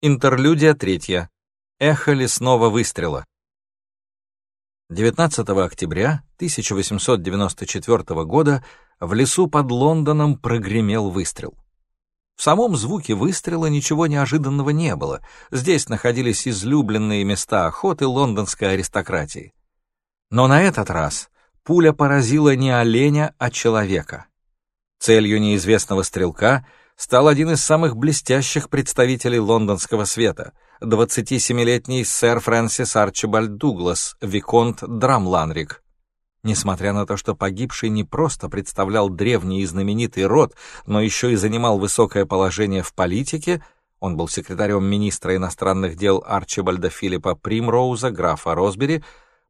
Интерлюдия третья. Эхо лесного выстрела. 19 октября 1894 года в лесу под Лондоном прогремел выстрел. В самом звуке выстрела ничего неожиданного не было. Здесь находились излюбленные места охоты лондонской аристократии. Но на этот раз пуля поразила не оленя, а человека. Целью неизвестного стрелка — стал один из самых блестящих представителей лондонского света, 27-летний сэр Фрэнсис Арчибальд Дуглас, виконт Драмланрик. Несмотря на то, что погибший не просто представлял древний и знаменитый род, но еще и занимал высокое положение в политике, он был секретарем министра иностранных дел Арчибальда Филиппа Примроуза, графа Росбери,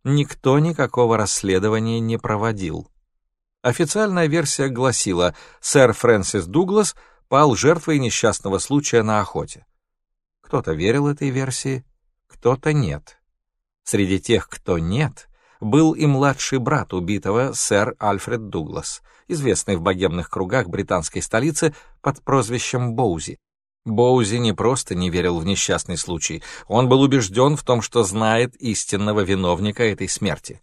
никто никакого расследования не проводил. Официальная версия гласила, сэр Фрэнсис Дуглас — пал жертвой несчастного случая на охоте. Кто-то верил этой версии, кто-то нет. Среди тех, кто нет, был и младший брат убитого, сэр Альфред Дуглас, известный в богемных кругах британской столицы под прозвищем Боузи. Боузи не просто не верил в несчастный случай, он был убежден в том, что знает истинного виновника этой смерти.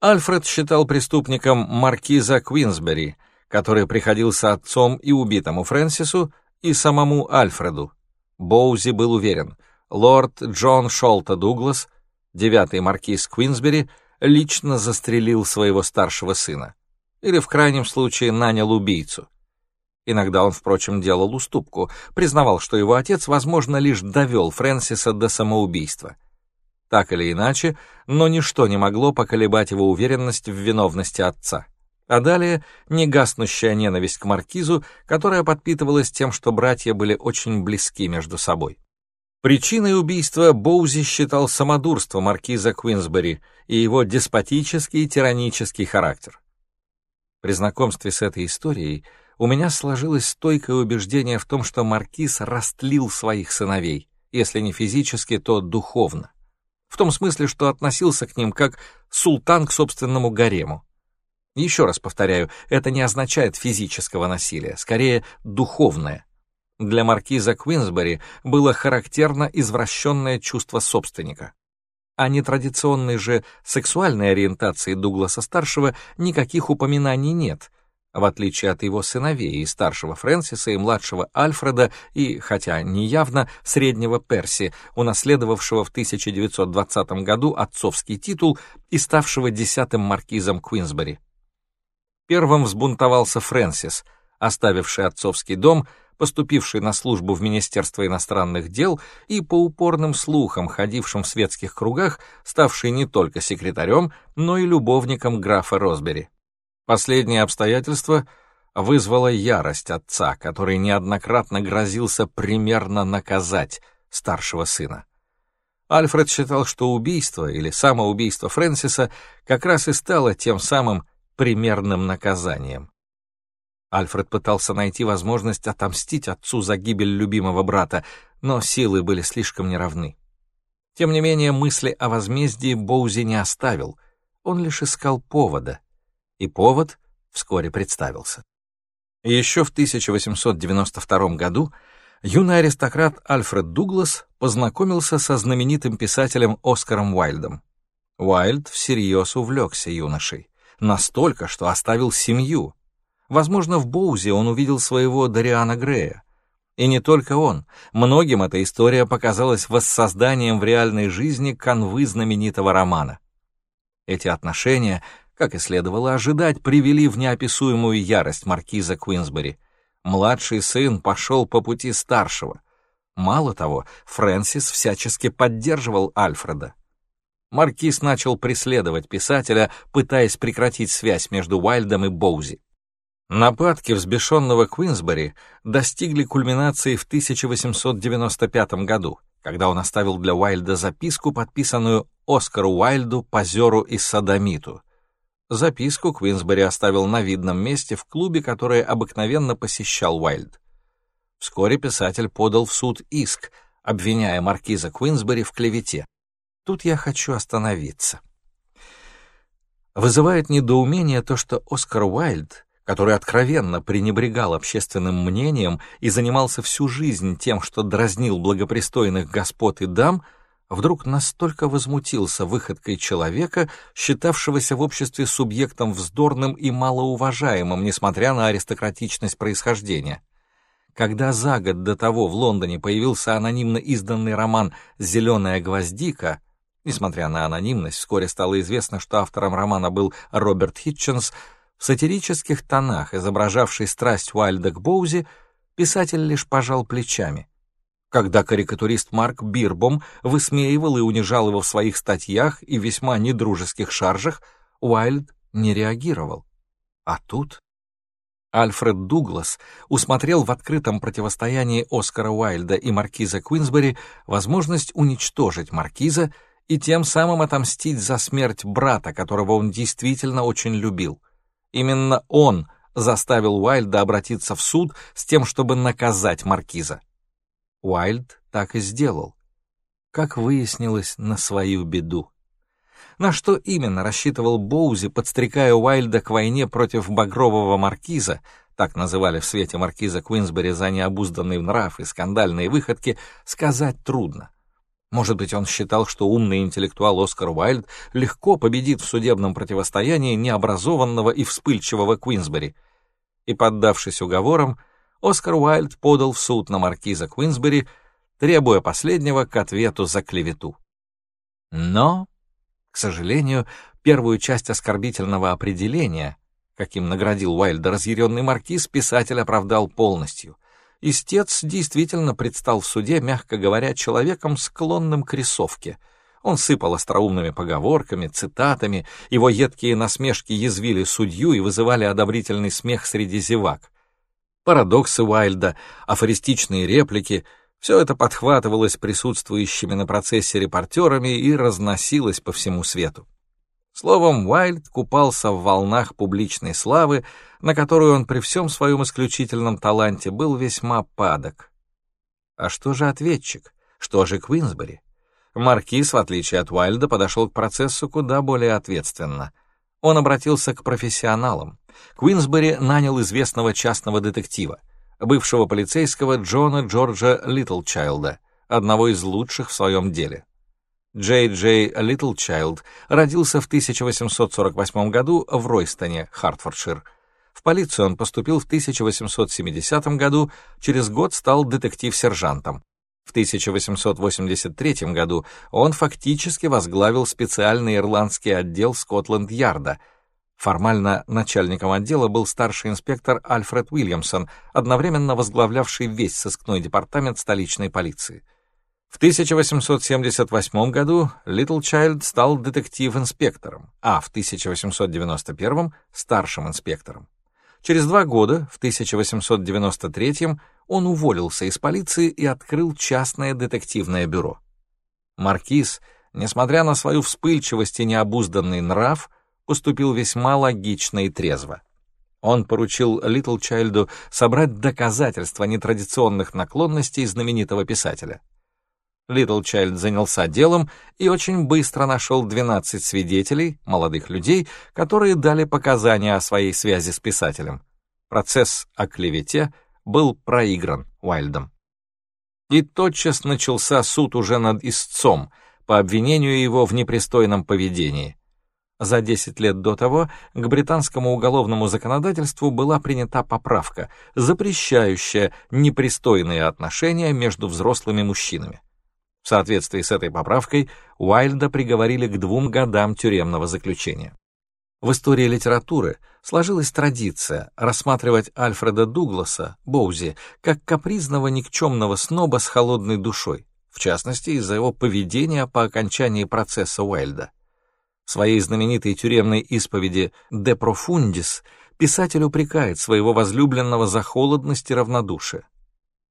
Альфред считал преступником маркиза Квинсбери, который приходился отцом и убитому Фрэнсису, и самому Альфреду. Боузи был уверен, лорд Джон Шолта Дуглас, девятый маркиз Квинсбери, лично застрелил своего старшего сына. Или, в крайнем случае, нанял убийцу. Иногда он, впрочем, делал уступку, признавал, что его отец, возможно, лишь довел Фрэнсиса до самоубийства. Так или иначе, но ничто не могло поколебать его уверенность в виновности отца. А далее негаснущая ненависть к маркизу, которая подпитывалась тем, что братья были очень близки между собой. Причиной убийства Боузи считал самодурство маркиза Квинсбери и его деспотический и тиранический характер. При знакомстве с этой историей у меня сложилось стойкое убеждение в том, что маркиз растлил своих сыновей, если не физически, то духовно. В том смысле, что относился к ним как султан к собственному гарему. Еще раз повторяю, это не означает физического насилия, скорее духовное. Для маркиза Квинсбери было характерно извращенное чувство собственника. О нетрадиционной же сексуальной ориентации Дугласа-старшего никаких упоминаний нет, в отличие от его сыновей и старшего Фрэнсиса и младшего Альфреда и, хотя не явно, среднего Перси, унаследовавшего в 1920 году отцовский титул и ставшего десятым маркизом Квинсбери. Первым взбунтовался Фрэнсис, оставивший отцовский дом, поступивший на службу в Министерство иностранных дел и по упорным слухам, ходившим в светских кругах, ставший не только секретарем, но и любовником графа Росбери. Последнее обстоятельство вызвало ярость отца, который неоднократно грозился примерно наказать старшего сына. Альфред считал, что убийство или самоубийство Фрэнсиса как раз и стало тем самым примерным наказанием. Альфред пытался найти возможность отомстить отцу за гибель любимого брата, но силы были слишком неравны. Тем не менее, мысли о возмездии Боузи не оставил, он лишь искал повода, и повод вскоре представился. Еще в 1892 году юный аристократ Альфред Дуглас познакомился со знаменитым писателем Оскаром Уайльдом. Уайльд всерьез увлекся юношей настолько, что оставил семью. Возможно, в Боузе он увидел своего Дариана Грея. И не только он. Многим эта история показалась воссозданием в реальной жизни канвы знаменитого романа. Эти отношения, как и следовало ожидать, привели в неописуемую ярость маркиза Куинсбери. Младший сын пошел по пути старшего. Мало того, Фрэнсис всячески поддерживал Альфреда. Маркиз начал преследовать писателя, пытаясь прекратить связь между Уайльдом и Боузи. Нападки взбешенного Квинсбери достигли кульминации в 1895 году, когда он оставил для Уайльда записку, подписанную Оскару Уайльду, позеру и садомиту. Записку Квинсбери оставил на видном месте в клубе, который обыкновенно посещал Уайльд. Вскоре писатель подал в суд иск, обвиняя маркиза Квинсбери в клевете. Тут я хочу остановиться. Вызывает недоумение то, что Оскар Уайльд, который откровенно пренебрегал общественным мнением и занимался всю жизнь тем, что дразнил благопристойных господ и дам, вдруг настолько возмутился выходкой человека, считавшегося в обществе субъектом вздорным и малоуважаемым, несмотря на аристократичность происхождения. Когда за год до того в Лондоне появился анонимно изданный роман «Зеленая гвоздика», несмотря на анонимность, вскоре стало известно, что автором романа был Роберт Хитченс, в сатирических тонах, изображавший страсть Уайльда к Боузи, писатель лишь пожал плечами. Когда карикатурист Марк Бирбом высмеивал и унижал его в своих статьях и весьма недружеских шаржах, Уайльд не реагировал. А тут Альфред Дуглас усмотрел в открытом противостоянии Оскара Уайльда и маркиза Куинсбери возможность уничтожить маркиза и тем самым отомстить за смерть брата, которого он действительно очень любил. Именно он заставил Уайльда обратиться в суд с тем, чтобы наказать маркиза. Уайльд так и сделал. Как выяснилось, на свою беду. На что именно рассчитывал Боузи, подстрекая Уайльда к войне против багрового маркиза, так называли в свете маркиза Куинсбери за необузданный нрав и скандальные выходки, сказать трудно. Может быть, он считал, что умный интеллектуал Оскар Уайльд легко победит в судебном противостоянии необразованного и вспыльчивого Куинсбери. И, поддавшись уговорам, Оскар Уайльд подал в суд на маркиза Куинсбери, требуя последнего к ответу за клевету. Но к сожалению, первую часть оскорбительного определения, каким наградил Уайльда разъяренный маркиз, писатель оправдал полностью. Истец действительно предстал в суде, мягко говоря, человеком, склонным к рисовке. Он сыпал остроумными поговорками, цитатами, его едкие насмешки язвили судью и вызывали одобрительный смех среди зевак. Парадоксы Уайльда, афористичные реплики — все это подхватывалось присутствующими на процессе репортерами и разносилось по всему свету. Словом, Уайльд купался в волнах публичной славы, на которую он при всем своем исключительном таланте был весьма падок. А что же ответчик? Что же Квинсбери? Маркиз, в отличие от Уайльда, подошел к процессу куда более ответственно. Он обратился к профессионалам. Квинсбери нанял известного частного детектива бывшего полицейского Джона Джорджа Литлчайлда, одного из лучших в своем деле. Джей Джей Литлчайлд родился в 1848 году в Ройстоне, Хартфордшир. В полицию он поступил в 1870 году, через год стал детектив-сержантом. В 1883 году он фактически возглавил специальный ирландский отдел Скотланд-Ярда — Формально начальником отдела был старший инспектор Альфред Уильямсон, одновременно возглавлявший весь сыскной департамент столичной полиции. В 1878 году Литл Чайлд стал детектив-инспектором, а в 1891 — старшим инспектором. Через два года, в 1893 он уволился из полиции и открыл частное детективное бюро. Маркиз, несмотря на свою вспыльчивость и необузданный нрав, поступил весьма логично и трезво. Он поручил Литл Чайльду собрать доказательства нетрадиционных наклонностей знаменитого писателя. Литл Чайльд занялся делом и очень быстро нашел 12 свидетелей, молодых людей, которые дали показания о своей связи с писателем. Процесс о клевете был проигран Уайльдом. И тотчас начался суд уже над истцом по обвинению его в непристойном поведении. За 10 лет до того к британскому уголовному законодательству была принята поправка, запрещающая непристойные отношения между взрослыми мужчинами. В соответствии с этой поправкой Уайльда приговорили к двум годам тюремного заключения. В истории литературы сложилась традиция рассматривать Альфреда Дугласа, Боузи, как капризного никчемного сноба с холодной душой, в частности из-за его поведения по окончании процесса Уайльда. В своей знаменитой тюремной исповеди «De Profundis» писатель упрекает своего возлюбленного за холодность и равнодушие.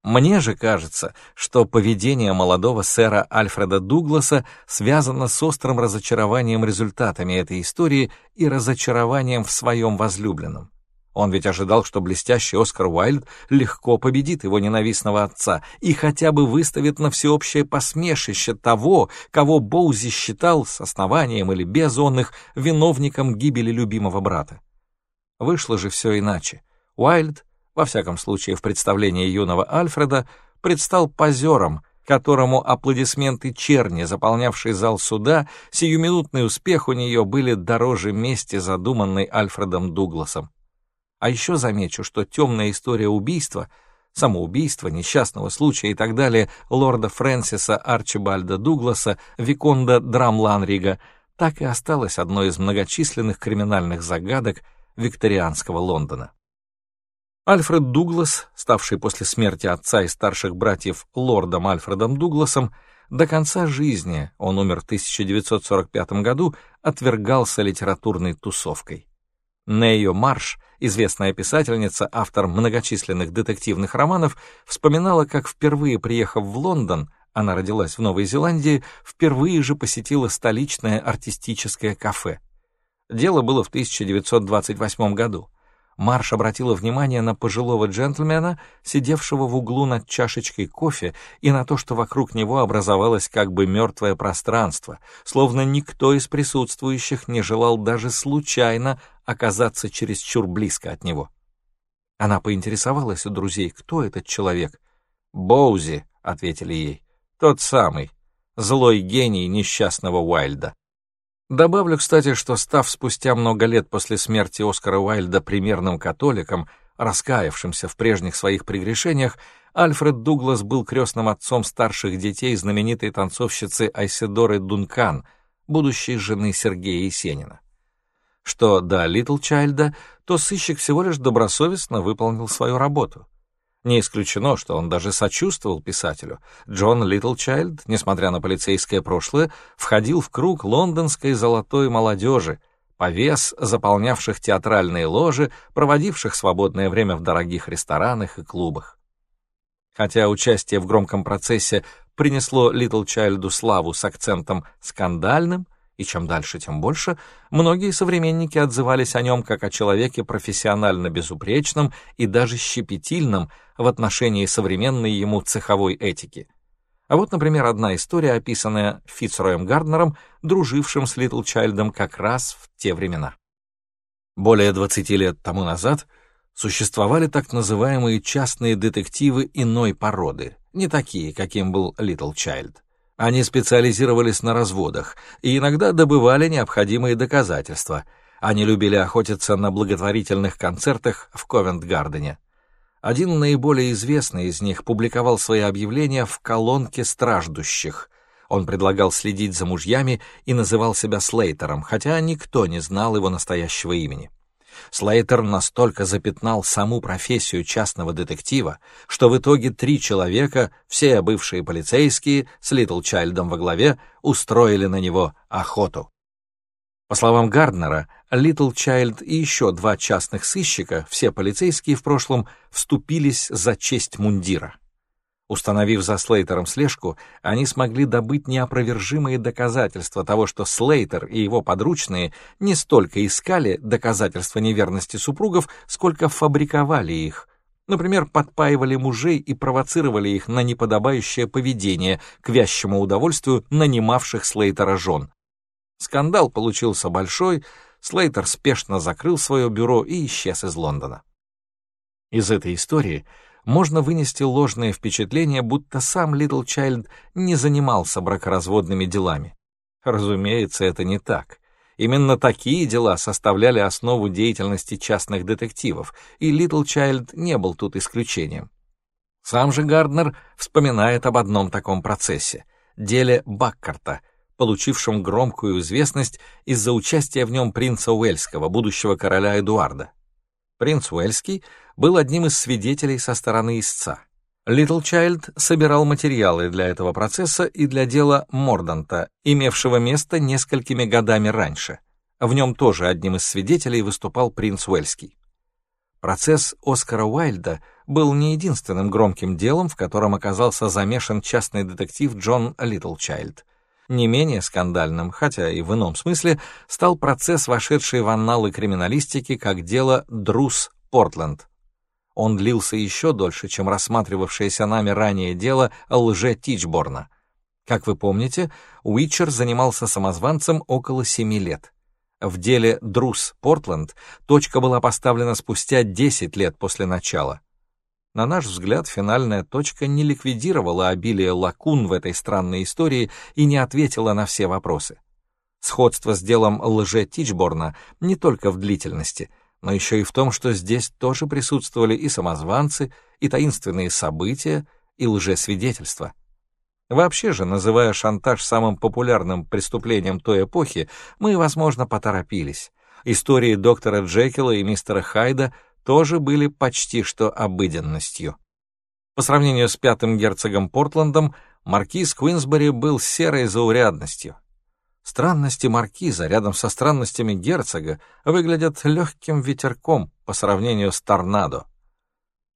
Мне же кажется, что поведение молодого сэра Альфреда Дугласа связано с острым разочарованием результатами этой истории и разочарованием в своем возлюбленном. Он ведь ожидал, что блестящий Оскар Уайльд легко победит его ненавистного отца и хотя бы выставит на всеобщее посмешище того, кого Боузи считал с основанием или без он их виновником гибели любимого брата. Вышло же все иначе. Уайльд, во всяком случае в представлении юного Альфреда, предстал позером, которому аплодисменты черни, заполнявшие зал суда, сиюминутный успех у нее были дороже мести, задуманной Альфредом Дугласом. А еще замечу, что темная история убийства, самоубийства, несчастного случая и так далее лорда Фрэнсиса Арчибальда Дугласа, Виконда Драмланрига, так и осталась одной из многочисленных криминальных загадок викторианского Лондона. Альфред Дуглас, ставший после смерти отца и старших братьев лордом Альфредом Дугласом, до конца жизни, он умер в 1945 году, отвергался литературной тусовкой. Нейо Марш, известная писательница, автор многочисленных детективных романов, вспоминала, как впервые приехав в Лондон, она родилась в Новой Зеландии, впервые же посетила столичное артистическое кафе. Дело было в 1928 году. Марш обратила внимание на пожилого джентльмена, сидевшего в углу над чашечкой кофе, и на то, что вокруг него образовалось как бы мертвое пространство, словно никто из присутствующих не желал даже случайно оказаться чересчур близко от него. Она поинтересовалась у друзей, кто этот человек. «Боузи», — ответили ей, — «тот самый, злой гений несчастного Уайльда». Добавлю, кстати, что став спустя много лет после смерти Оскара Уайльда примерным католиком, раскаявшимся в прежних своих прегрешениях, Альфред Дуглас был крестным отцом старших детей знаменитой танцовщицы Айседоры Дункан, будущей жены Сергея Есенина. Что до Литл Чайльда, то сыщик всего лишь добросовестно выполнил свою работу — не исключено, что он даже сочувствовал писателю. Джон Литлчайлд, несмотря на полицейское прошлое, входил в круг лондонской золотой молодежи, повес заполнявших театральные ложи, проводивших свободное время в дорогих ресторанах и клубах. Хотя участие в громком процессе принесло Литлчайлду славу с акцентом «скандальным», и чем дальше, тем больше, многие современники отзывались о нем как о человеке профессионально безупречном и даже щепетильном в отношении современной ему цеховой этики. А вот, например, одна история, описанная Фицроем Гарднером, дружившим с Литл Чайльдом как раз в те времена. Более 20 лет тому назад существовали так называемые частные детективы иной породы, не такие, каким был Литл Чайльд. Они специализировались на разводах и иногда добывали необходимые доказательства. Они любили охотиться на благотворительных концертах в Ковент-Гардене. Один наиболее известный из них публиковал свои объявления в колонке страждущих. Он предлагал следить за мужьями и называл себя Слейтером, хотя никто не знал его настоящего имени. Слейтер настолько запятнал саму профессию частного детектива, что в итоге три человека, все бывшие полицейские, с Литл Чайльдом во главе, устроили на него охоту. По словам Гарднера, Литл Чайльд и еще два частных сыщика, все полицейские в прошлом, вступились за честь мундира. Установив за Слейтером слежку, они смогли добыть неопровержимые доказательства того, что Слейтер и его подручные не столько искали доказательства неверности супругов, сколько фабриковали их. Например, подпаивали мужей и провоцировали их на неподобающее поведение к вящему удовольствию нанимавших Слейтера жен. Скандал получился большой, Слейтер спешно закрыл свое бюро и исчез из Лондона. Из этой истории можно вынести ложное впечатление, будто сам Литл Чайльд не занимался бракоразводными делами. Разумеется, это не так. Именно такие дела составляли основу деятельности частных детективов, и Литл Чайльд не был тут исключением. Сам же Гарднер вспоминает об одном таком процессе — деле Баккарта, получившем громкую известность из-за участия в нем принца Уэльского, будущего короля Эдуарда. Принц Уэльский был одним из свидетелей со стороны истца. Литл Чайлд собирал материалы для этого процесса и для дела Морданта, имевшего место несколькими годами раньше. В нем тоже одним из свидетелей выступал принц Уэльский. Процесс Оскара Уайльда был не единственным громким делом, в котором оказался замешан частный детектив Джон Литлчайлд. Не менее скандальным, хотя и в ином смысле, стал процесс, вошедший в анналы криминалистики как дело Друс Портленд. Он длился еще дольше, чем рассматривавшееся нами ранее дело лже Тичборна. Как вы помните, Уичер занимался самозванцем около семи лет. В деле Друс Портленд точка была поставлена спустя 10 лет после начала. На наш взгляд, финальная точка не ликвидировала обилие лакун в этой странной истории и не ответила на все вопросы. Сходство с делом лже Тичборна не только в длительности, но еще и в том, что здесь тоже присутствовали и самозванцы, и таинственные события, и лжесвидетельства. Вообще же, называя шантаж самым популярным преступлением той эпохи, мы, возможно, поторопились. Истории доктора Джекила и мистера Хайда тоже были почти что обыденностью. По сравнению с пятым герцогом Портландом, маркиз Квинсбери был серой заурядностью. Странности маркиза рядом со странностями герцога выглядят легким ветерком по сравнению с торнадо.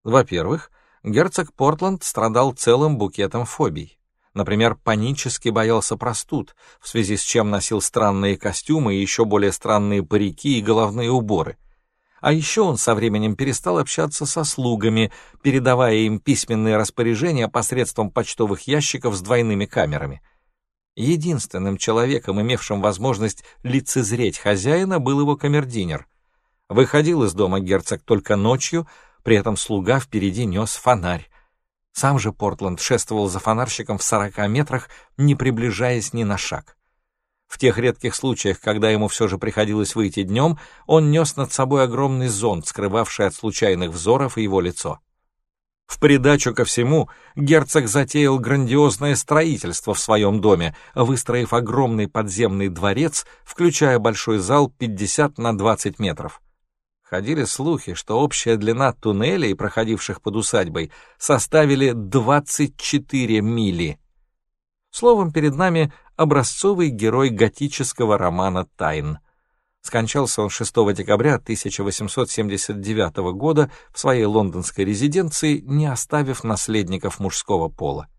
Во-первых, герцог Портланд страдал целым букетом фобий. Например, панически боялся простуд, в связи с чем носил странные костюмы и еще более странные парики и головные уборы. А еще он со временем перестал общаться со слугами, передавая им письменные распоряжения посредством почтовых ящиков с двойными камерами. Единственным человеком, имевшим возможность лицезреть хозяина, был его камердинер. Выходил из дома герцог только ночью, при этом слуга впереди нес фонарь. Сам же Портланд шествовал за фонарщиком в сорока метрах, не приближаясь ни на шаг. В тех редких случаях, когда ему все же приходилось выйти днем, он нес над собой огромный зонт, скрывавший от случайных взоров его лицо. В придачу ко всему, герцог затеял грандиозное строительство в своем доме, выстроив огромный подземный дворец, включая большой зал 50 на 20 метров. Ходили слухи, что общая длина туннелей, проходивших под усадьбой, составили 24 мили. Словом, перед нами образцовый герой готического романа «Тайн». Скончался он 6 декабря 1879 года в своей лондонской резиденции, не оставив наследников мужского пола.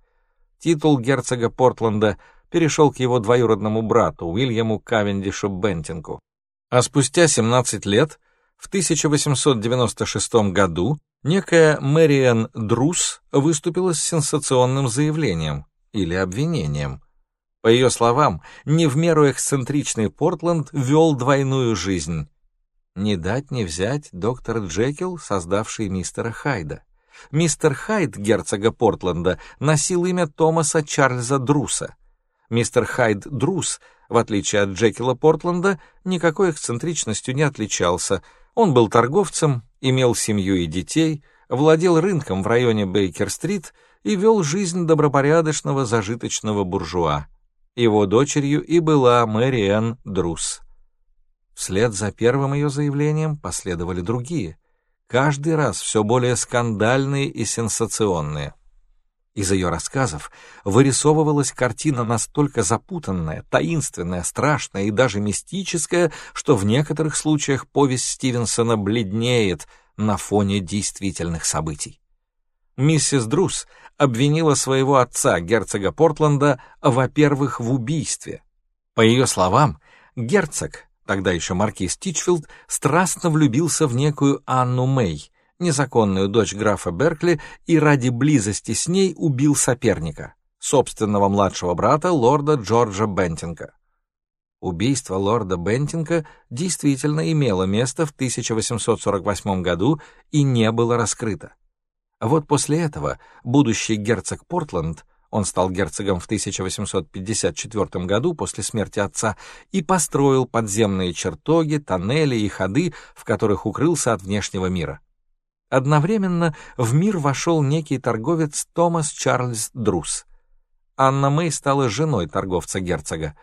Титул герцога Портленда перешел к его двоюродному брату Уильяму Кавендишу Бентингу. А спустя 17 лет — в 1896 году некая Мэриэн Друс выступила с сенсационным заявлением или обвинением. По ее словам, не в меру эксцентричный Портленд вел двойную жизнь. Не дать не взять доктор Джекил, создавший мистера Хайда. Мистер Хайд герцога Портленда носил имя Томаса Чарльза Друса. Мистер Хайд Друс, в отличие от Джекила Портленда, никакой эксцентричностью не отличался — он был торговцем, имел семью и детей, владел рынком в районе Бейкер-стрит и вел жизнь добропорядочного зажиточного буржуа. Его дочерью и была Мэри Энн Друс. Вслед за первым ее заявлением последовали другие, каждый раз все более скандальные и сенсационные. Из ее рассказов вырисовывалась картина настолько запутанная, таинственная, страшная и даже мистическая, что в некоторых случаях повесть Стивенсона бледнеет на фоне действительных событий. Миссис Друс обвинила своего отца, герцога Портленда, во-первых, в убийстве. По ее словам, герцог, тогда еще маркиз Тичфилд, страстно влюбился в некую Анну Мэй, незаконную дочь графа Беркли, и ради близости с ней убил соперника, собственного младшего брата, лорда Джорджа Бентинга. Убийство лорда Бентинга действительно имело место в 1848 году и не было раскрыто. Вот после этого будущий герцог Портленд, он стал герцогом в 1854 году после смерти отца, и построил подземные чертоги, тоннели и ходы, в которых укрылся от внешнего мира. Одновременно в мир вошел некий торговец Томас Чарльз Друс. Анна Мэй стала женой торговца-герцога.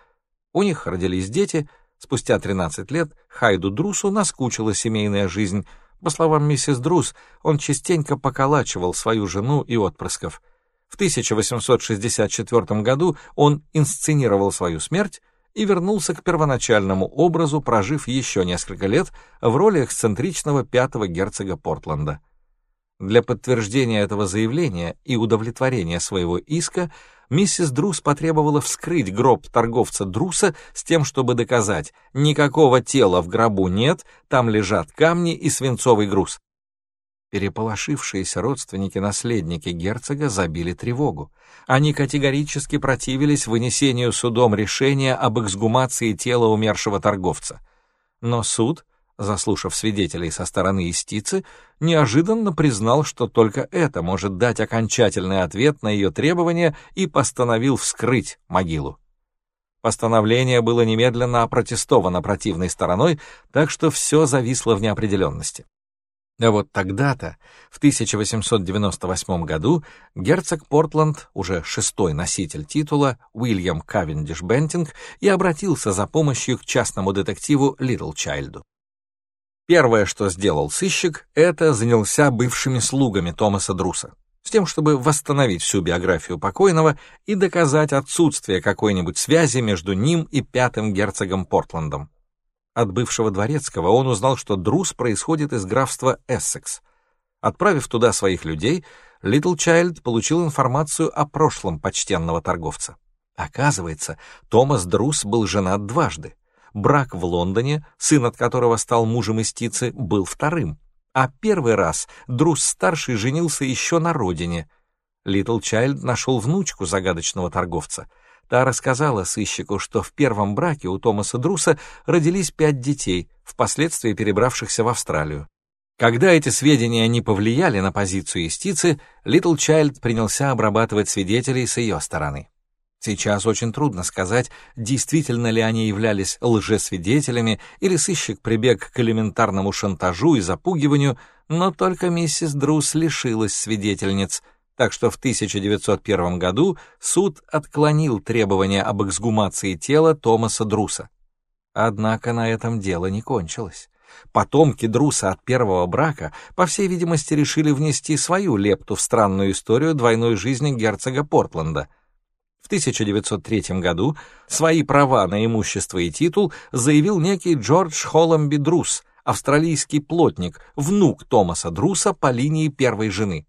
У них родились дети. Спустя 13 лет Хайду Друсу наскучила семейная жизнь. По словам миссис Друс, он частенько поколачивал свою жену и отпрысков. В 1864 году он инсценировал свою смерть, и вернулся к первоначальному образу, прожив еще несколько лет в роли эксцентричного пятого герцога Портленда. Для подтверждения этого заявления и удовлетворения своего иска миссис Друс потребовала вскрыть гроб торговца Друса с тем, чтобы доказать, никакого тела в гробу нет, там лежат камни и свинцовый груз. Переполошившиеся родственники-наследники герцога забили тревогу. Они категорически противились вынесению судом решения об эксгумации тела умершего торговца. Но суд, заслушав свидетелей со стороны истицы, неожиданно признал, что только это может дать окончательный ответ на ее требования и постановил вскрыть могилу. Постановление было немедленно опротестовано противной стороной, так что все зависло в неопределенности. А вот тогда-то, в 1898 году, герцог Портланд, уже шестой носитель титула, Уильям Кавендиш Бентинг, и обратился за помощью к частному детективу Литл Чайльду. Первое, что сделал сыщик, это занялся бывшими слугами Томаса Друса, с тем, чтобы восстановить всю биографию покойного и доказать отсутствие какой-нибудь связи между ним и пятым герцогом Портландом. От бывшего дворецкого он узнал, что Друс происходит из графства Эссекс. Отправив туда своих людей, Литл Чайльд получил информацию о прошлом почтенного торговца. Оказывается, Томас Друс был женат дважды. Брак в Лондоне, сын от которого стал мужем истицы, был вторым. А первый раз Друс-старший женился еще на родине. Литл Чайльд нашел внучку загадочного торговца — Та рассказала сыщику, что в первом браке у Томаса Друса родились пять детей, впоследствии перебравшихся в Австралию. Когда эти сведения не повлияли на позицию истицы, Литл Чайльд принялся обрабатывать свидетелей с ее стороны. Сейчас очень трудно сказать, действительно ли они являлись лжесвидетелями или сыщик прибег к элементарному шантажу и запугиванию, но только миссис Друс лишилась свидетельниц — так что в 1901 году суд отклонил требования об эксгумации тела Томаса Друса. Однако на этом дело не кончилось. Потомки Друса от первого брака, по всей видимости, решили внести свою лепту в странную историю двойной жизни герцога Портленда. В 1903 году свои права на имущество и титул заявил некий Джордж Холламби Друс, австралийский плотник, внук Томаса Друса по линии первой жены.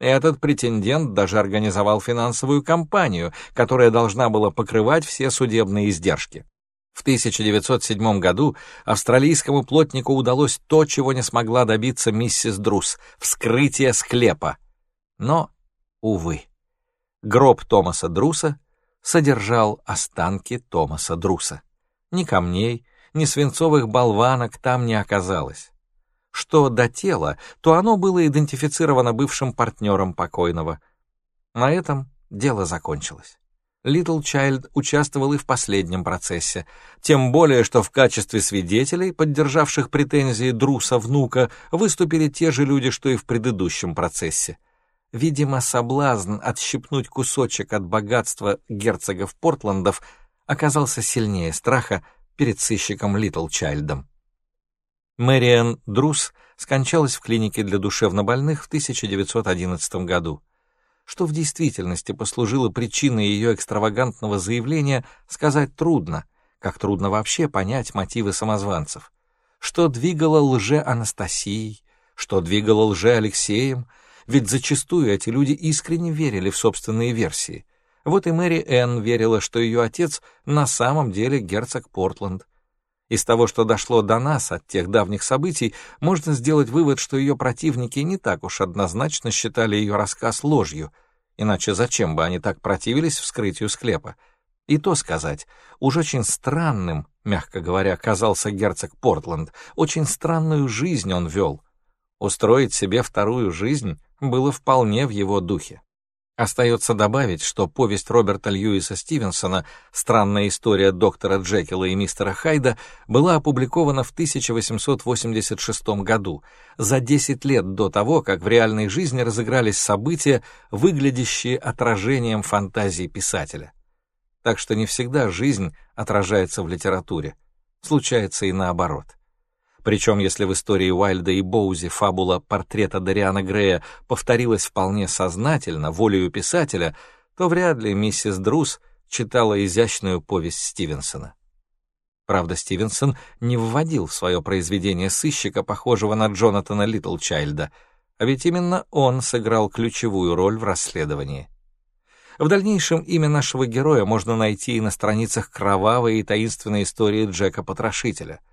Этот претендент даже организовал финансовую кампанию, которая должна была покрывать все судебные издержки. В 1907 году австралийскому плотнику удалось то, чего не смогла добиться миссис Друс — вскрытие склепа. Но, увы, гроб Томаса Друса содержал останки Томаса Друса. Ни камней, ни свинцовых болванок там не оказалось что до тела, то оно было идентифицировано бывшим партнером покойного. На этом дело закончилось. Литл Чайльд участвовал и в последнем процессе, тем более, что в качестве свидетелей, поддержавших претензии Друса внука, выступили те же люди, что и в предыдущем процессе. Видимо, соблазн отщипнуть кусочек от богатства герцогов Портландов оказался сильнее страха перед сыщиком Литл Чайльдом. Мэриан Друс скончалась в клинике для душевнобольных в 1911 году. Что в действительности послужило причиной ее экстравагантного заявления, сказать трудно, как трудно вообще понять мотивы самозванцев. Что двигало лже-Анастасией, что двигало лже-Алексеем, ведь зачастую эти люди искренне верили в собственные версии. Вот и Мэри Энн верила, что ее отец на самом деле герцог Портленд — из того, что дошло до нас от тех давних событий, можно сделать вывод, что ее противники не так уж однозначно считали ее рассказ ложью, иначе зачем бы они так противились вскрытию склепа? И то сказать, уж очень странным, мягко говоря, казался герцог Портленд, очень странную жизнь он вел. Устроить себе вторую жизнь было вполне в его духе. Остается добавить, что повесть Роберта Льюиса Стивенсона «Странная история доктора Джекила и мистера Хайда» была опубликована в 1886 году, за 10 лет до того, как в реальной жизни разыгрались события, выглядящие отражением фантазии писателя. Так что не всегда жизнь отражается в литературе. Случается и наоборот. Причем, если в истории Уайльда и Боузи фабула портрета Дариана Грея повторилась вполне сознательно, волею писателя, то вряд ли миссис Друз читала изящную повесть Стивенсона. Правда, Стивенсон не вводил в свое произведение сыщика, похожего на Джонатана Литлчайльда, а ведь именно он сыграл ключевую роль в расследовании. В дальнейшем имя нашего героя можно найти и на страницах кровавой и таинственной истории Джека Потрошителя —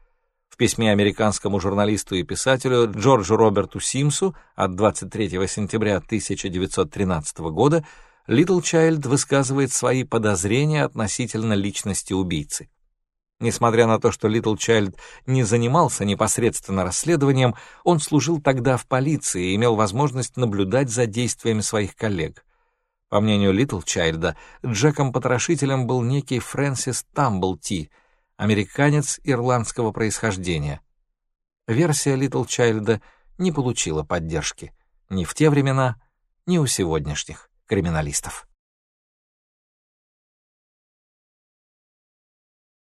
в письме американскому журналисту и писателю Джорджу Роберту Симсу от 23 сентября 1913 года Литл Чайльд высказывает свои подозрения относительно личности убийцы. Несмотря на то, что Литл Чайльд не занимался непосредственно расследованием, он служил тогда в полиции и имел возможность наблюдать за действиями своих коллег. По мнению Литл Чайльда, Джеком-потрошителем был некий Фрэнсис Тамблти, американец ирландского происхождения. Версия Литл Чайльда не получила поддержки ни в те времена, ни у сегодняшних криминалистов.